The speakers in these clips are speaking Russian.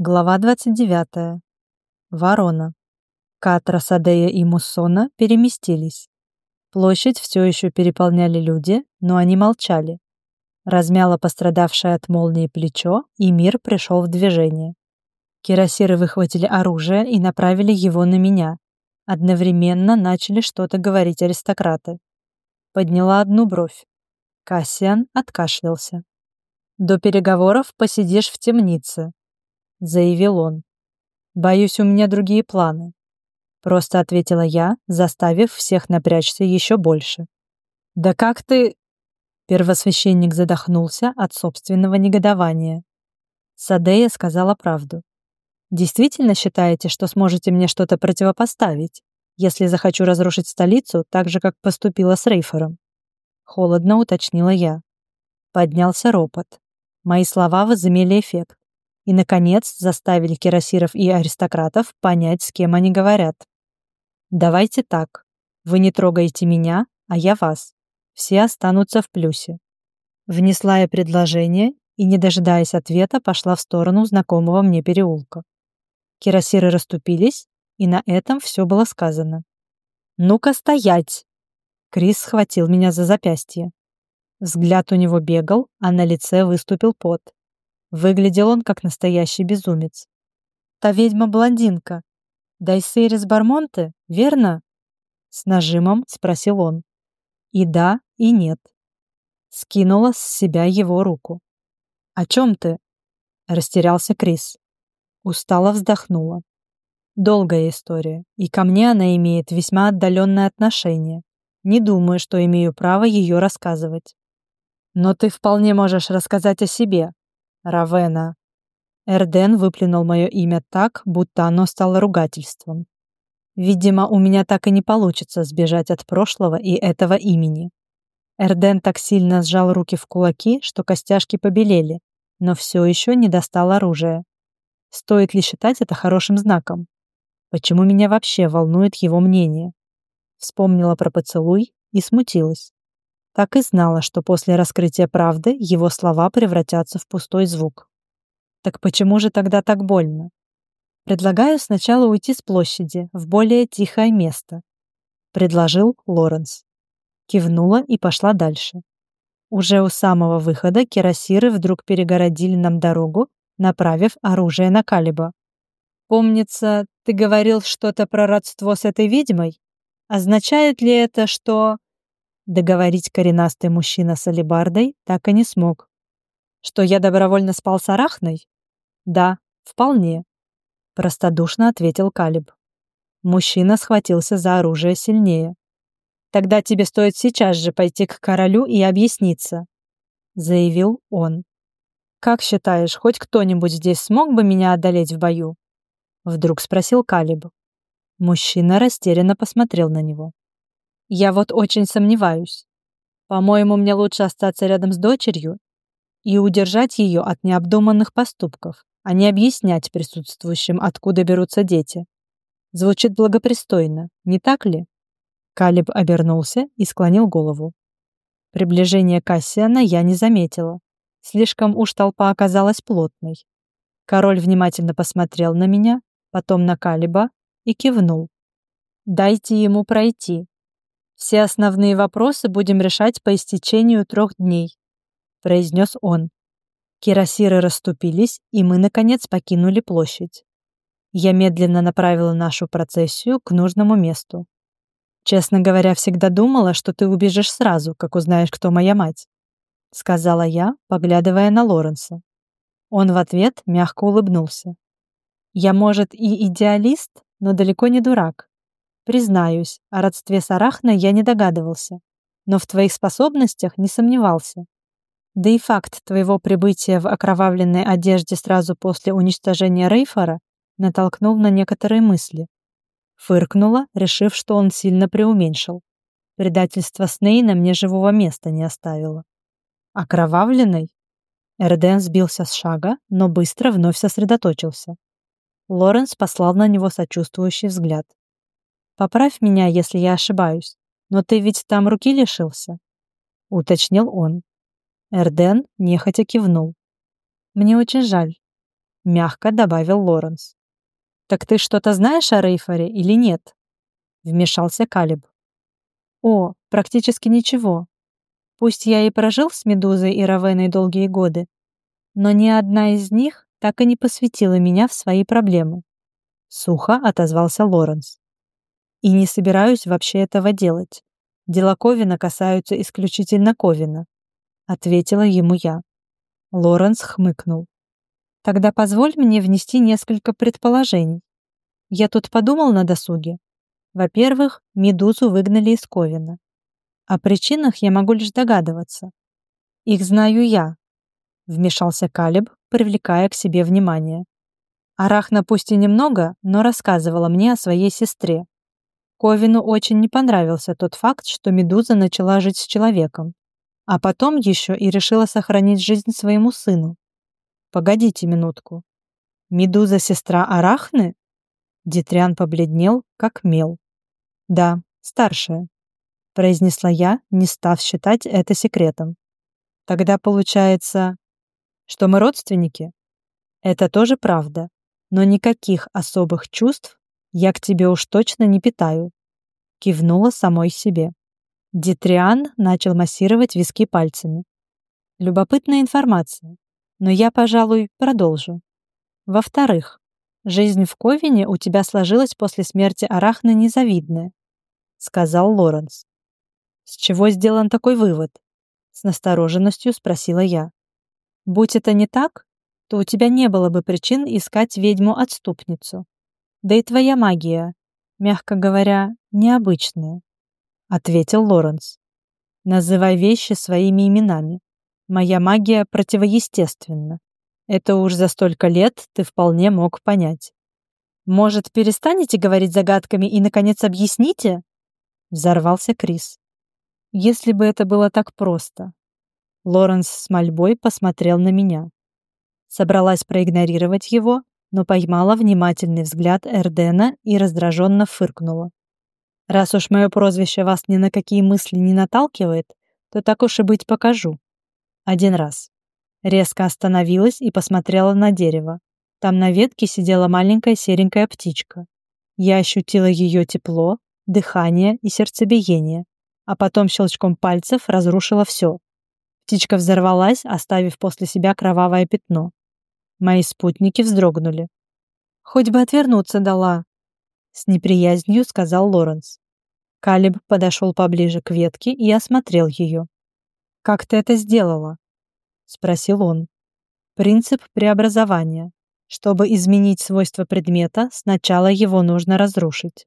Глава 29. Ворона. Катра, Садея и Муссона переместились. Площадь все еще переполняли люди, но они молчали. Размяло пострадавшее от молнии плечо, и мир пришел в движение. Кирасиры выхватили оружие и направили его на меня. Одновременно начали что-то говорить аристократы. Подняла одну бровь. Кассиан откашлялся. «До переговоров посидишь в темнице», — заявил он. «Боюсь, у меня другие планы», — просто ответила я, заставив всех напрячься еще больше. «Да как ты...» Первосвященник задохнулся от собственного негодования. Садея сказала правду. «Действительно считаете, что сможете мне что-то противопоставить, если захочу разрушить столицу так же, как поступила с Рейфором?» Холодно уточнила я. Поднялся ропот. Мои слова возымели эффект и, наконец, заставили кирасиров и аристократов понять, с кем они говорят. «Давайте так. Вы не трогаете меня, а я вас. Все останутся в плюсе». Внесла я предложение и, не дожидаясь ответа, пошла в сторону знакомого мне переулка. Кирасиры расступились, и на этом все было сказано. «Ну-ка стоять!» Крис схватил меня за запястье. Взгляд у него бегал, а на лице выступил пот. Выглядел он как настоящий безумец. «Та ведьма-блондинка. Дайсерис Бармонте, верно?» С нажимом спросил он. И да, и нет. Скинула с себя его руку. «О чем ты?» Растерялся Крис. Устало вздохнула. Долгая история, и ко мне она имеет весьма отдаленное отношение. Не думаю, что имею право ее рассказывать. Но ты вполне можешь рассказать о себе, Равена. Эрден выплюнул мое имя так, будто оно стало ругательством. Видимо, у меня так и не получится сбежать от прошлого и этого имени. Эрден так сильно сжал руки в кулаки, что костяшки побелели, но все еще не достал оружия. Стоит ли считать это хорошим знаком? Почему меня вообще волнует его мнение? Вспомнила про поцелуй и смутилась. Так и знала, что после раскрытия правды его слова превратятся в пустой звук. Так почему же тогда так больно? Предлагаю сначала уйти с площади в более тихое место, предложил Лоренс. Кивнула и пошла дальше. Уже у самого выхода кирасиры вдруг перегородили нам дорогу, направив оружие на Калиба. «Помнится, ты говорил что-то про родство с этой ведьмой? Означает ли это, что...» Договорить коренастый мужчина с алебардой так и не смог. Что я добровольно спал с Арахной? Да, вполне. Простодушно ответил Калиб. Мужчина схватился за оружие сильнее. Тогда тебе стоит сейчас же пойти к королю и объясниться, заявил он. Как считаешь, хоть кто-нибудь здесь смог бы меня одолеть в бою? Вдруг спросил Калиб. Мужчина растерянно посмотрел на него. Я вот очень сомневаюсь. По-моему, мне лучше остаться рядом с дочерью и удержать ее от необдуманных поступков, а не объяснять присутствующим, откуда берутся дети. Звучит благопристойно, не так ли? Калиб обернулся и склонил голову. Приближение Кассиана я не заметила. Слишком уж толпа оказалась плотной. Король внимательно посмотрел на меня, потом на Калиба и кивнул. «Дайте ему пройти», все основные вопросы будем решать по истечению трех дней», — произнес он. Кирасиры расступились, и мы, наконец, покинули площадь. Я медленно направила нашу процессию к нужному месту. «Честно говоря, всегда думала, что ты убежишь сразу, как узнаешь, кто моя мать», — сказала я, поглядывая на Лоренса. Он в ответ мягко улыбнулся. «Я, может, и идеалист, но далеко не дурак. Признаюсь, о родстве с Арахной я не догадывался, но в твоих способностях не сомневался. Да и факт твоего прибытия в окровавленной одежде сразу после уничтожения Рейфора натолкнул на некоторые мысли. Фыркнула, решив, что он сильно преуменьшил. Предательство Снейна мне живого места не оставило. Окровавленной? Эрден сбился с шага, но быстро вновь сосредоточился. Лоренс послал на него сочувствующий взгляд. Поправь меня, если я ошибаюсь, но ты ведь там руки лишился?» — уточнил он. Эрден нехотя кивнул. «Мне очень жаль». — мягко добавил Лоренс. «Так ты что-то знаешь о Рейфоре или нет?» — вмешался Калиб. «О, практически ничего. Пусть я и прожил с Медузой и Равеной долгие годы, но ни одна из них так и не посвятила меня в свои проблемы. Сухо отозвался Лоренс. И не собираюсь вообще этого делать. Дела Ковина касаются исключительно Ковина, ответила ему я. Лоренс хмыкнул. Тогда позволь мне внести несколько предположений. Я тут подумал на досуге. Во-первых, Медузу выгнали из Ковина. О причинах я могу лишь догадываться. Их знаю я, вмешался Калиб, привлекая к себе внимание. Арахна пусть и немного, но рассказывала мне о своей сестре. Ковину очень не понравился тот факт, что Медуза начала жить с человеком, а потом еще и решила сохранить жизнь своему сыну. Погодите минутку. Медуза сестра Арахны? Дитриан побледнел, как мел. Да, старшая, произнесла я, не став считать это секретом. Тогда получается, что мы родственники? Это тоже правда но никаких особых чувств я к тебе уж точно не питаю», — кивнула самой себе. Дитриан начал массировать виски пальцами. Любопытная информация, но я, пожалуй, продолжу. Во-вторых, жизнь в Ковине у тебя сложилась после смерти Арахны незавидная, сказал Лоренс. С чего сделан такой вывод? С настороженностью спросила я. Будь это не так, то у тебя не было бы причин искать ведьму-отступницу. Да и твоя магия, мягко говоря, необычная», — ответил Лоренс. «Называй вещи своими именами. Моя магия противоестественна. Это уж за столько лет ты вполне мог понять. Может, перестанете говорить загадками и, наконец, объясните?» Взорвался Крис. «Если бы это было так просто». Лоренс с мольбой посмотрел на меня. Собралась проигнорировать его, но поймала внимательный взгляд Эрдена и раздраженно фыркнула. «Раз уж мое прозвище вас ни на какие мысли не наталкивает, то так уж и быть покажу. Один раз». Резко остановилась и посмотрела на дерево. Там на ветке сидела маленькая серенькая птичка. Я ощутила ее тепло, дыхание и сердцебиение, а потом щелчком пальцев разрушила все. Птичка взорвалась, оставив после себя кровавое пятно. Мои спутники вздрогнули. «Хоть бы отвернуться дала», — с неприязнью сказал Лоренс. Калиб подошел поближе к ветке и осмотрел ее. «Как ты это сделала?» — спросил он. «Принцип преобразования. Чтобы изменить свойства предмета, сначала его нужно разрушить.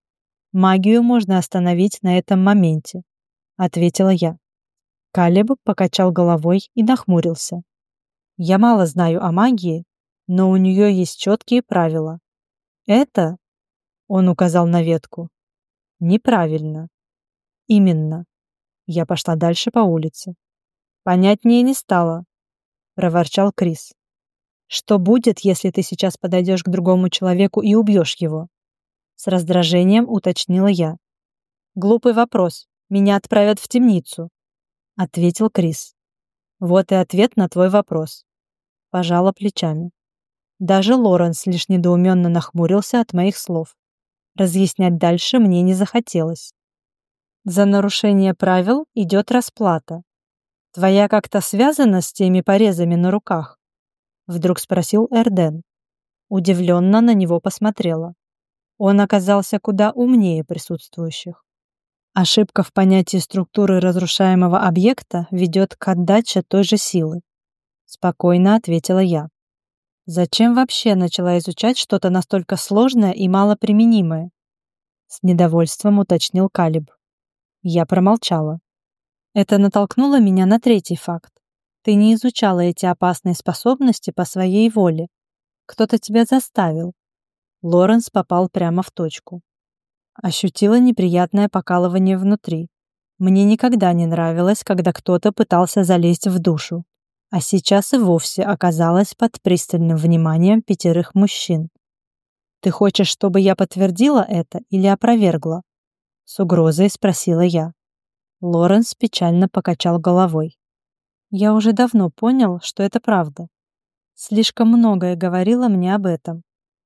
Магию можно остановить на этом моменте», — ответила я. Калиб покачал головой и нахмурился. «Я мало знаю о магии, но у нее есть четкие правила. Это, он указал на ветку, неправильно. Именно. Я пошла дальше по улице. Понятнее не стало, проворчал Крис. Что будет, если ты сейчас подойдешь к другому человеку и убьешь его? С раздражением уточнила я. Глупый вопрос. Меня отправят в темницу, ответил Крис. Вот и ответ на твой вопрос. Пожала плечами. Даже Лоренс лишь недоуменно нахмурился от моих слов. Разъяснять дальше мне не захотелось. За нарушение правил идет расплата. Твоя как-то связана с теми порезами на руках? Вдруг спросил Эрден. Удивленно на него посмотрела. Он оказался куда умнее присутствующих. Ошибка в понятии структуры разрушаемого объекта ведет к отдаче той же силы. Спокойно ответила я. Зачем вообще начала изучать что-то настолько сложное и малоприменимое? С недовольством уточнил Калиб. Я промолчала. Это натолкнуло меня на третий факт. Ты не изучала эти опасные способности по своей воле. Кто-то тебя заставил. Лоренс попал прямо в точку. Ощутила неприятное покалывание внутри. Мне никогда не нравилось, когда кто-то пытался залезть в душу а сейчас и вовсе оказалась под пристальным вниманием пятерых мужчин. «Ты хочешь, чтобы я подтвердила это или опровергла?» С угрозой спросила я. Лоренс печально покачал головой. «Я уже давно понял, что это правда. слишком многое говорило мне об этом.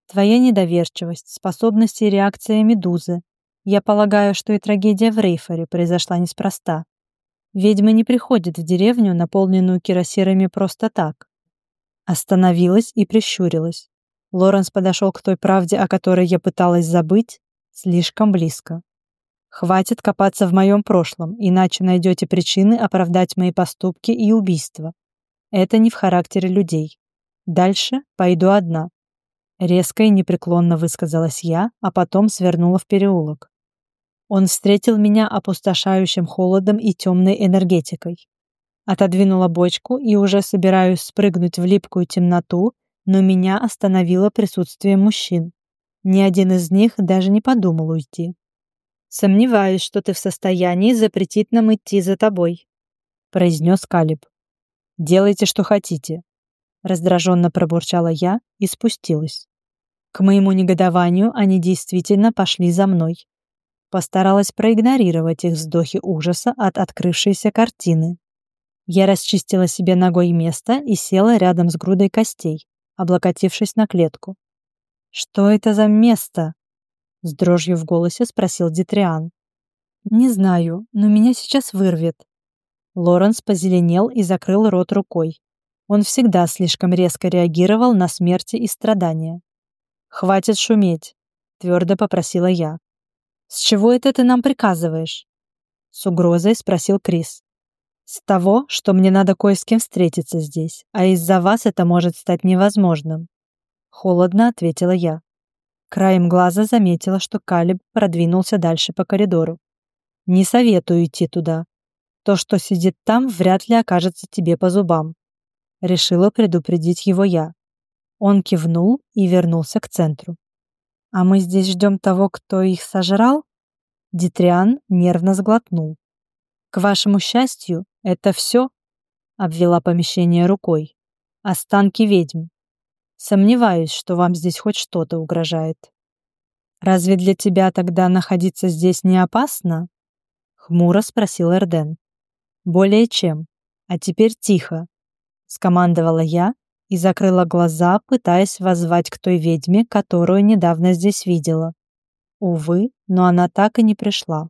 Твоя недоверчивость, способности и реакция Медузы. Я полагаю, что и трагедия в Рейфоре произошла неспроста. Ведьмы не приходят в деревню, наполненную кирасирами, просто так. Остановилась и прищурилась. Лоренс подошел к той правде, о которой я пыталась забыть, слишком близко. Хватит копаться в моем прошлом, иначе найдете причины оправдать мои поступки и убийства. Это не в характере людей. Дальше пойду одна. Резко и непреклонно высказалась я, а потом свернула в переулок. Он встретил меня опустошающим холодом и темной энергетикой. Отодвинула бочку и уже собираюсь спрыгнуть в липкую темноту, но меня остановило присутствие мужчин. Ни один из них даже не подумал уйти. «Сомневаюсь, что ты в состоянии запретить нам идти за тобой», — произнес Калиб. «Делайте, что хотите», — раздраженно пробурчала я и спустилась. К моему негодованию они действительно пошли за мной. Постаралась проигнорировать их вздохи ужаса от открывшейся картины. Я расчистила себе ногой место и села рядом с грудой костей, облокотившись на клетку. «Что это за место?» С дрожью в голосе спросил Дитриан. «Не знаю, но меня сейчас вырвет». Лоренс позеленел и закрыл рот рукой. Он всегда слишком резко реагировал на смерти и страдания. «Хватит шуметь», — твердо попросила я. «С чего это ты нам приказываешь?» С угрозой спросил Крис. «С того, что мне надо кое с кем встретиться здесь, а из-за вас это может стать невозможным». Холодно ответила я. Краем глаза заметила, что Калиб продвинулся дальше по коридору. «Не советую идти туда. То, что сидит там, вряд ли окажется тебе по зубам». Решила предупредить его я. Он кивнул и вернулся к центру. «А мы здесь ждем того, кто их сожрал?» Дитриан нервно сглотнул. «К вашему счастью, это все?» обвела помещение рукой. «Останки ведьм. Сомневаюсь, что вам здесь хоть что-то угрожает». «Разве для тебя тогда находиться здесь не опасно?» Хмуро спросил Эрден. «Более чем. А теперь тихо», — скомандовала я и закрыла глаза, пытаясь воззвать к той ведьме, которую недавно здесь видела. Увы, но она так и не пришла.